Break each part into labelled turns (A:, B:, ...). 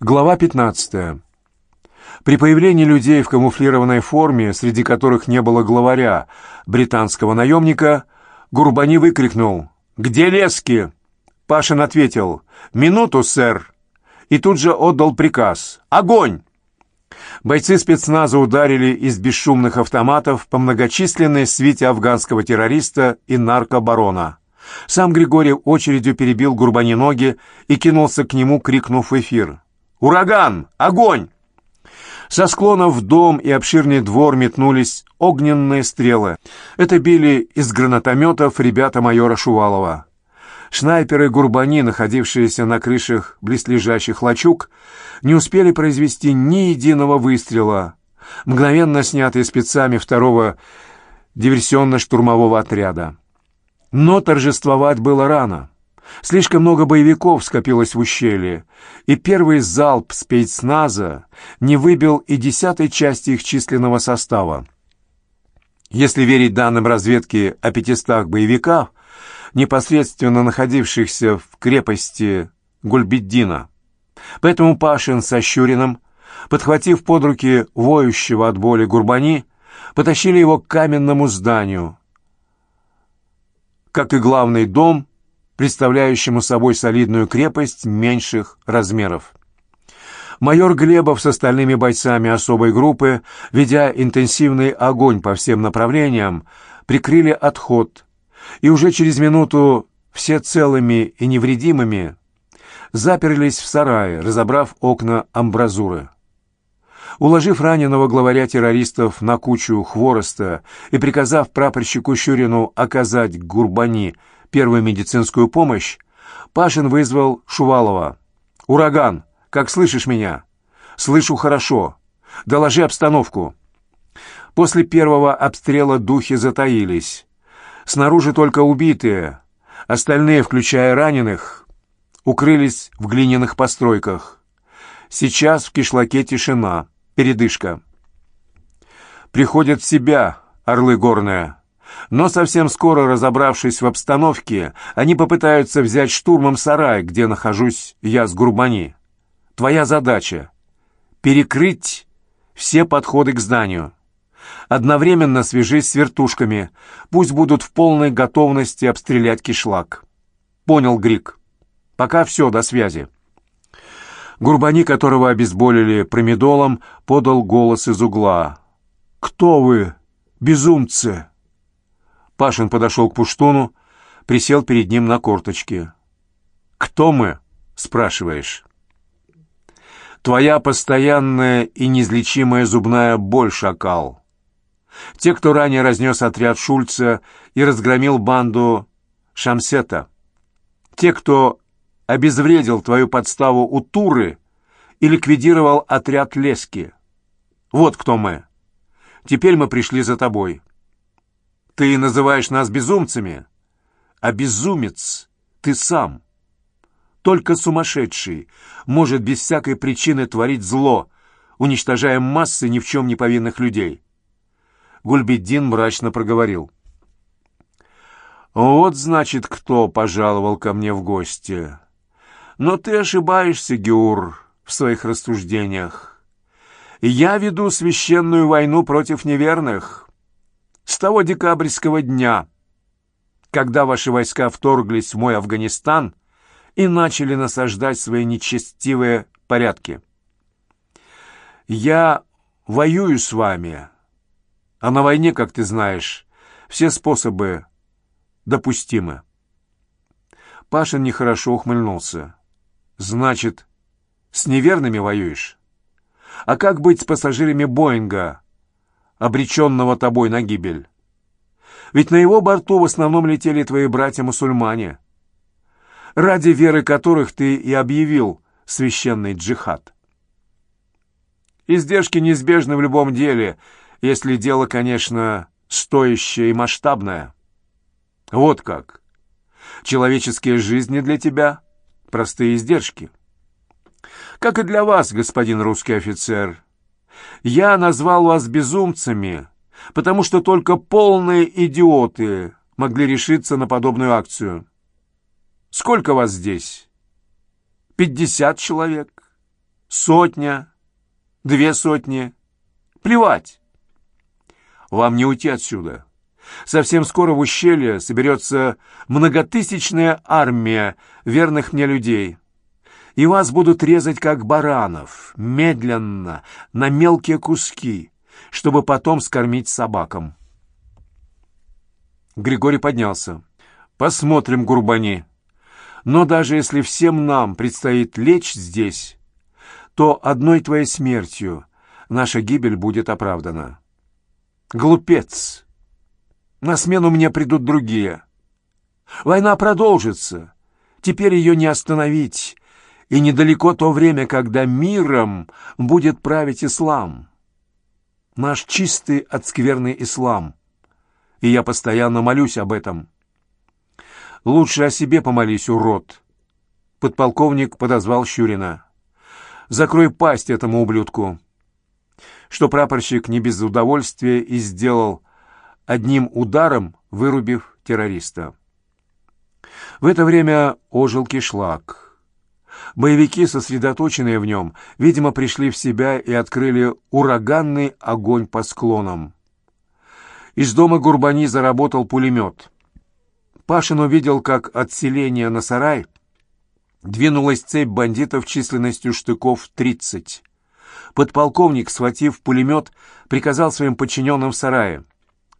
A: Глава 15. При появлении людей в камуфлированной форме, среди которых не было главаря, британского наемника, Гурбани выкрикнул «Где лески?» Пашин ответил «Минуту, сэр!» и тут же отдал приказ «Огонь!» Бойцы спецназа ударили из бесшумных автоматов по многочисленной свите афганского террориста и наркобарона. Сам Григорий очередью перебил Гурбани ноги и кинулся к нему, крикнув в эфир «Ураган! Огонь!» Со склонов в дом и обширный двор метнулись огненные стрелы. Это били из гранатометов ребята майора Шувалова. Снайперы Гурбани, находившиеся на крышах близлежащих лачуг, не успели произвести ни единого выстрела, мгновенно снятые спецами второго диверсионно-штурмового отряда. Но торжествовать было рано. Слишком много боевиков скопилось в ущелье, и первый залп спецназа не выбил и десятой части их численного состава. Если верить данным разведки о пятистах боевиках, непосредственно находившихся в крепости Гульбеддина. Поэтому Пашин со Щуриным, подхватив под руки воющего от боли Гурбани, потащили его к каменному зданию, как и главный дом представляющему собой солидную крепость меньших размеров. Майор Глебов с остальными бойцами особой группы, ведя интенсивный огонь по всем направлениям, прикрыли отход, и уже через минуту все целыми и невредимыми заперлись в сарае, разобрав окна амбразуры. Уложив раненого главаря террористов на кучу хвороста и приказав прапорщику Щурину оказать Гурбани первую медицинскую помощь, Пашин вызвал Шувалова. «Ураган, как слышишь меня?» «Слышу хорошо. Доложи обстановку». После первого обстрела духи затаились. Снаружи только убитые. Остальные, включая раненых, укрылись в глиняных постройках. Сейчас в кишлаке тишина, передышка. Приходят в себя орлы горные. Но совсем скоро, разобравшись в обстановке, они попытаются взять штурмом сарай, где нахожусь я с Гурбани. Твоя задача — перекрыть все подходы к зданию. Одновременно свяжись с вертушками, пусть будут в полной готовности обстрелять кишлак. Понял, Грик. Пока все, до связи. Гурбани, которого обезболили промедолом, подал голос из угла. «Кто вы, безумцы?» Пашин подошел к Пуштуну, присел перед ним на корточки. «Кто мы?» — спрашиваешь. «Твоя постоянная и неизлечимая зубная боль, шакал. Те, кто ранее разнес отряд Шульца и разгромил банду Шамсета. Те, кто обезвредил твою подставу у Туры и ликвидировал отряд Лески. Вот кто мы. Теперь мы пришли за тобой». Ты называешь нас безумцами, а безумец ты сам. Только сумасшедший может без всякой причины творить зло, уничтожая массы ни в чем не повинных людей. Гульбеддин мрачно проговорил. «Вот, значит, кто пожаловал ко мне в гости. Но ты ошибаешься, Геур, в своих рассуждениях. Я веду священную войну против неверных» с того декабрьского дня, когда ваши войска вторглись в мой Афганистан и начали насаждать свои нечестивые порядки. Я воюю с вами, а на войне, как ты знаешь, все способы допустимы. Пашин нехорошо ухмыльнулся. «Значит, с неверными воюешь? А как быть с пассажирами Боинга, обреченного тобой на гибель. Ведь на его борту в основном летели твои братья-мусульмане, ради веры которых ты и объявил священный джихад. Издержки неизбежны в любом деле, если дело, конечно, стоящее и масштабное. Вот как. Человеческие жизни для тебя — простые издержки. Как и для вас, господин русский офицер — я назвал вас безумцами, потому что только полные идиоты могли решиться на подобную акцию. Сколько вас здесь? Пятьдесят человек? Сотня? Две сотни? Плевать. Вам не уйти отсюда. Совсем скоро в ущелье соберется многотысячная армия верных мне людей. И вас будут резать, как баранов, медленно, на мелкие куски, чтобы потом скормить собакам. Григорий поднялся. «Посмотрим, Гурбани. Но даже если всем нам предстоит лечь здесь, то одной твоей смертью наша гибель будет оправдана. Глупец! На смену мне придут другие. Война продолжится. Теперь ее не остановить. И недалеко то время, когда миром будет править ислам. Наш чистый от скверный ислам. И я постоянно молюсь об этом. Лучше о себе помолись, урод. Подполковник подозвал Щурина. Закрой пасть этому ублюдку. Что прапорщик не без удовольствия и сделал, одним ударом вырубив террориста. В это время ожил кишлак. Боевики, сосредоточенные в нем, видимо, пришли в себя и открыли ураганный огонь по склонам. Из дома Гурбани заработал пулемет. Пашин увидел, как от селения на сарай двинулась цепь бандитов численностью штыков тридцать. Подполковник, схватив пулемет, приказал своим подчиненным в сарае.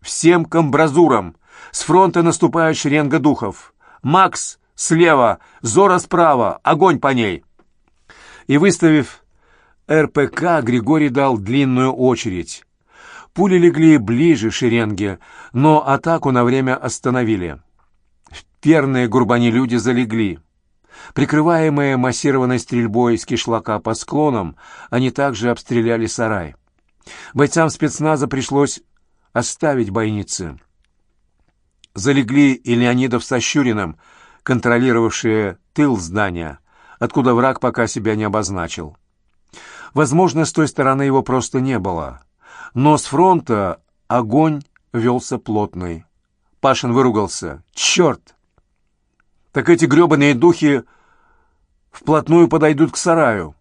A: «Всем к амбразурам! С фронта наступает шеренга духов! Макс слева, Зора справа, огонь по ней!» И, выставив РПК, Григорий дал длинную очередь. Пули легли ближе шеренге, но атаку на время остановили. Верные гурбани люди залегли. Прикрываемые массированной стрельбой из кишлака по склонам, они также обстреляли сарай. Бойцам спецназа пришлось оставить бойницы. Залегли и Леонидов со Щуриным, контролировавшие тыл здания, откуда враг пока себя не обозначил. Возможно, с той стороны его просто не было. Но с фронта огонь велся плотный. Пашин выругался. «Черт! Так эти гребаные духи вплотную подойдут к сараю.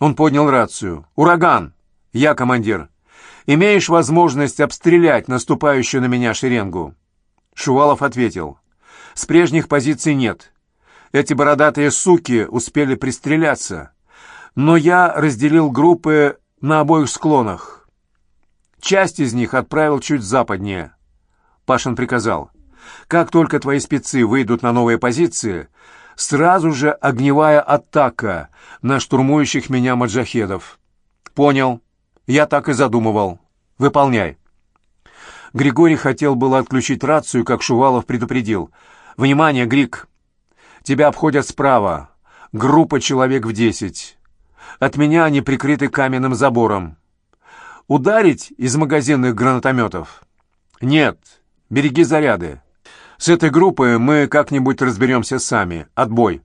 A: Он поднял рацию. «Ураган! Я командир. Имеешь возможность обстрелять наступающую на меня шеренгу?» Шувалов ответил. «С прежних позиций нет. Эти бородатые суки успели пристреляться. Но я разделил группы на обоих склонах. Часть из них отправил чуть западнее». Пашин приказал. «Как только твои спецы выйдут на новые позиции, сразу же огневая атака на штурмующих меня маджахедов. Понял. Я так и задумывал. Выполняй. Григорий хотел было отключить рацию, как Шувалов предупредил. «Внимание, Грик! Тебя обходят справа. Группа человек в десять. От меня они прикрыты каменным забором. Ударить из магазинных гранатометов? Нет. Береги заряды. С этой группой мы как-нибудь разберемся сами. Отбой!»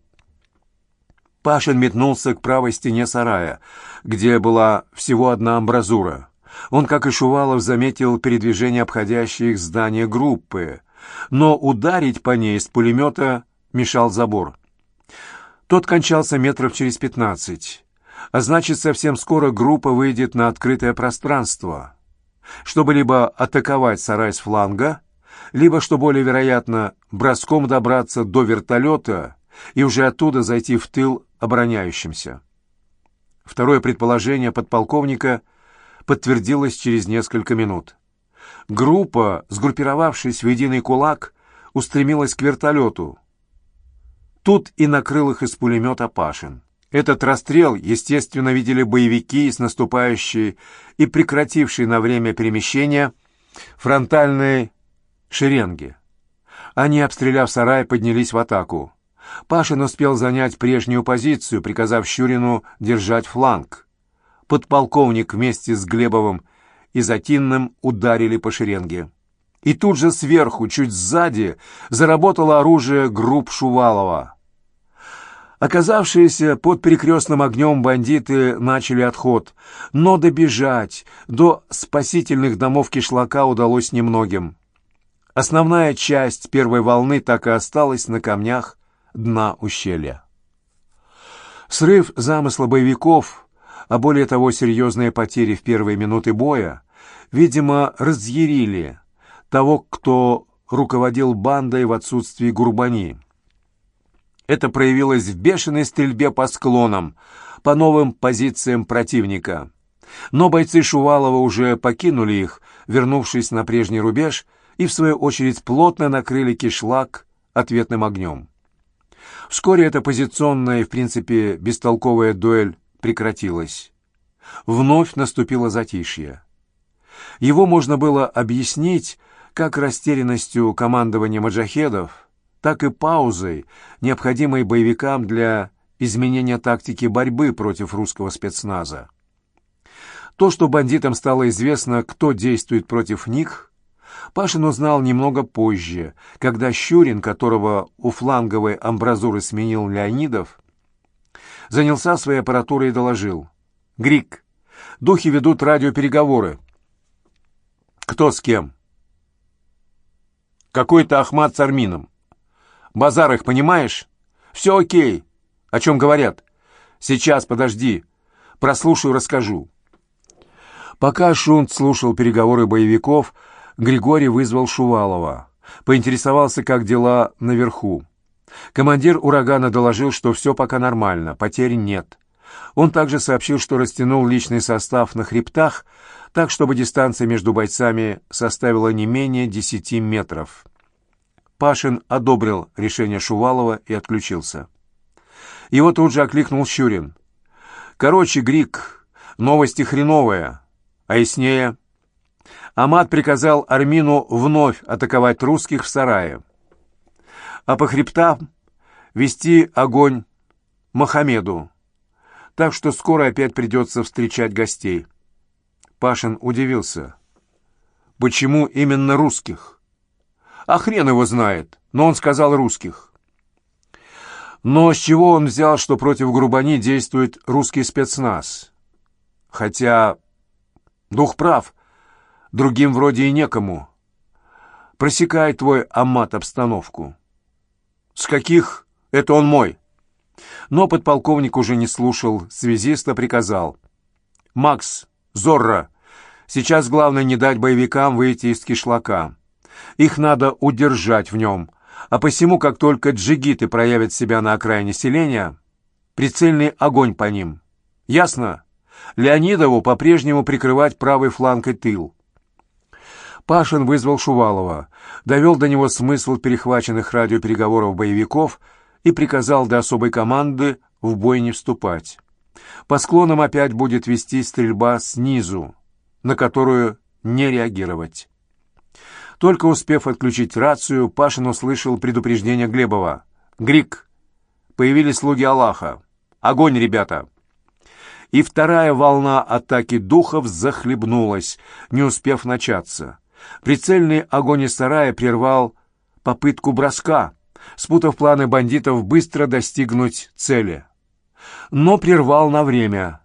A: Пашин метнулся к правой стене сарая, где была всего одна амбразура. Он, как и Шувалов, заметил передвижение обходящей их здания группы, но ударить по ней из пулемета мешал забор. Тот кончался метров через пятнадцать, а значит, совсем скоро группа выйдет на открытое пространство, чтобы либо атаковать сарай с фланга, либо, что более вероятно, броском добраться до вертолета и уже оттуда зайти в тыл обороняющимся. Второе предположение подполковника подтвердилось через несколько минут. Группа, сгруппировавшись в единый кулак, устремилась к вертолету. Тут и накрыл их из пулемета Пашин. Этот расстрел, естественно, видели боевики из наступающей и прекратившей на время перемещения фронтальной шеренги. Они, обстреляв сарай, поднялись в атаку. Пашин успел занять прежнюю позицию, приказав Щурину держать фланг. Подполковник вместе с Глебовым и Затинным ударили по шеренге. И тут же сверху, чуть сзади, заработало оружие групп Шувалова. Оказавшиеся под перекрестным огнем бандиты начали отход, но добежать до спасительных домов кишлака удалось немногим. Основная часть первой волны так и осталась на камнях дна ущелья. Срыв замысла боевиков, а более того серьезные потери в первые минуты боя, видимо, разъярили того, кто руководил бандой в отсутствии Гурбани. Это проявилось в бешеной стрельбе по склонам, по новым позициям противника. Но бойцы Шувалова уже покинули их, вернувшись на прежний рубеж, и, в свою очередь, плотно накрыли кишлак ответным огнем. Вскоре эта позиционная и, в принципе, бестолковая дуэль прекратилась. Вновь наступило затишье. Его можно было объяснить как растерянностью командования маджахедов, так и паузой, необходимой боевикам для изменения тактики борьбы против русского спецназа. То, что бандитам стало известно, кто действует против них, Пашин узнал немного позже, когда Щурин, которого у фланговой амбразуры сменил Леонидов, занялся своей аппаратурой и доложил. «Грик, духи ведут радиопереговоры». «Кто с кем?» «Какой-то Ахмат с Армином». «Базар их, понимаешь?» «Все окей. О чем говорят?» «Сейчас, подожди. Прослушаю, расскажу». Пока Шунт слушал переговоры боевиков, Григорий вызвал Шувалова. Поинтересовался, как дела наверху. Командир «Урагана» доложил, что все пока нормально, потерь нет. Он также сообщил, что растянул личный состав на хребтах, так, чтобы дистанция между бойцами составила не менее десяти метров. Пашин одобрил решение Шувалова и отключился. Его тут же окликнул Щурин. «Короче, Грик, новости хреновые. А яснее, Амат приказал Армину вновь атаковать русских в сарае, а по хребтам вести огонь Мохаммеду, так что скоро опять придется встречать гостей. Пашин удивился. Почему именно русских? А хрен его знает, но он сказал русских. Но с чего он взял, что против Грубани действует русский спецназ? Хотя Дух прав. Другим вроде и некому. Просекай твой амат обстановку. С каких? Это он мой. Но подполковник уже не слушал, связиста приказал. «Макс, Зорро, сейчас главное не дать боевикам выйти из кишлака. Их надо удержать в нем, а посему, как только джигиты проявят себя на окраине селения, прицельный огонь по ним. Ясно?» Леонидову по-прежнему прикрывать правый фланг и тыл. Пашин вызвал Шувалова, довел до него смысл перехваченных радиопереговоров боевиков и приказал до особой команды в бой не вступать. По склонам опять будет вести стрельба снизу, на которую не реагировать. Только успев отключить рацию, Пашин услышал предупреждение Глебова. «Грик! Появились слуги Аллаха! Огонь, ребята!» и вторая волна атаки духов захлебнулась, не успев начаться. Прицельный огонь из сарая прервал попытку броска, спутав планы бандитов быстро достигнуть цели. Но прервал на время.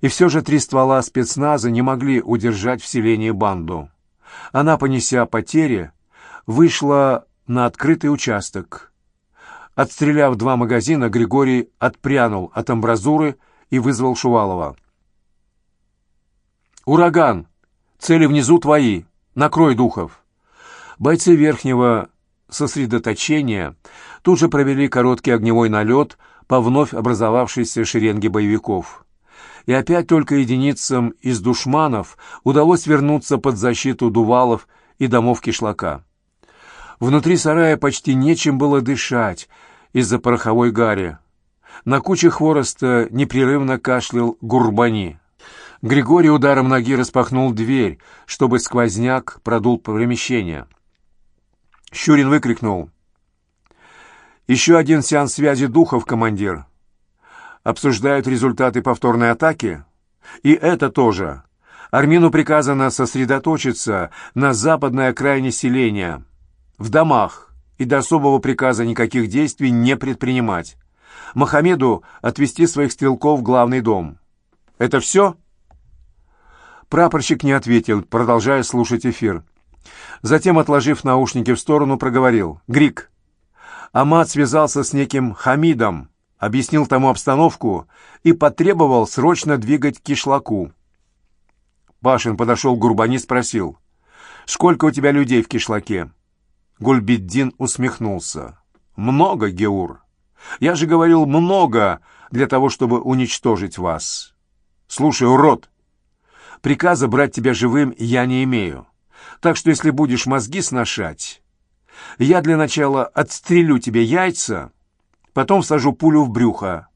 A: И все же три ствола спецназа не могли удержать в селении банду. Она, понеся потери, вышла на открытый участок. Отстреляв два магазина, Григорий отпрянул от амбразуры и вызвал Шувалова. «Ураган! Цели внизу твои! Накрой духов!» Бойцы верхнего сосредоточения тут же провели короткий огневой налет по вновь образовавшейся шеренге боевиков. И опять только единицам из душманов удалось вернуться под защиту дувалов и домов кишлака. Внутри сарая почти нечем было дышать из-за пороховой гари. На куче хвороста непрерывно кашлял Гурбани. Григорий ударом ноги распахнул дверь, чтобы сквозняк продул помещение. Щурин выкрикнул. «Еще один сеанс связи духов, командир. Обсуждают результаты повторной атаки? И это тоже. Армину приказано сосредоточиться на западной окраине селения, в домах, и до особого приказа никаких действий не предпринимать. Мохаммеду отвести своих стрелков в главный дом. «Это все?» Прапорщик не ответил, продолжая слушать эфир. Затем, отложив наушники в сторону, проговорил. «Грик, Амат связался с неким Хамидом, объяснил тому обстановку и потребовал срочно двигать кишлаку. Пашин подошел к Гурбани и спросил, «Сколько у тебя людей в кишлаке?» Гульбиддин усмехнулся. «Много, Геур. Я же говорил много для того, чтобы уничтожить вас. Слушай, урод, приказа брать тебя живым я не имею. Так что если будешь мозги сношать, я для начала отстрелю тебе яйца, потом всажу пулю в брюхо.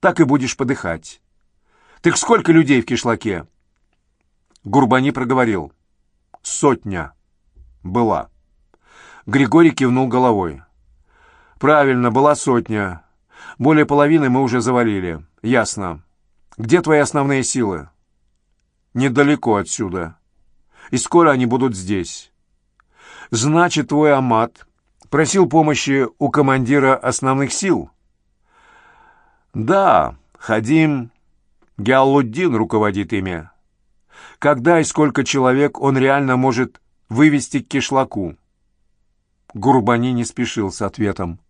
A: Так и будешь подыхать. Так сколько людей в кишлаке?» Гурбани проговорил. «Сотня. Была». Григорий кивнул головой. «Правильно, была сотня. Более половины мы уже завалили. Ясно. Где твои основные силы?» «Недалеко отсюда. И скоро они будут здесь. Значит, твой Амат просил помощи у командира основных сил?» «Да, Хадим Геалуддин руководит ими когда и сколько человек он реально может вывести к кишлаку. Гурбани не спешил с ответом.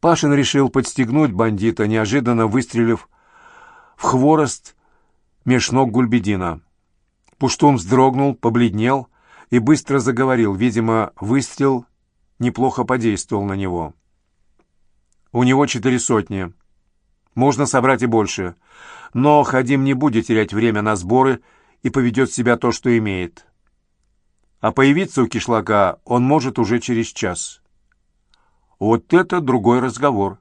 A: Пашин решил подстегнуть бандита, неожиданно выстрелив в хворост меж ног Гульбедина. Пуштун вздрогнул, побледнел и быстро заговорил. Видимо, выстрел неплохо подействовал на него. «У него четыре сотни. Можно собрать и больше. Но Хадим не будет терять время на сборы и поведет себя то, что имеет. А появиться у кишлака он может уже через час. Вот это другой разговор.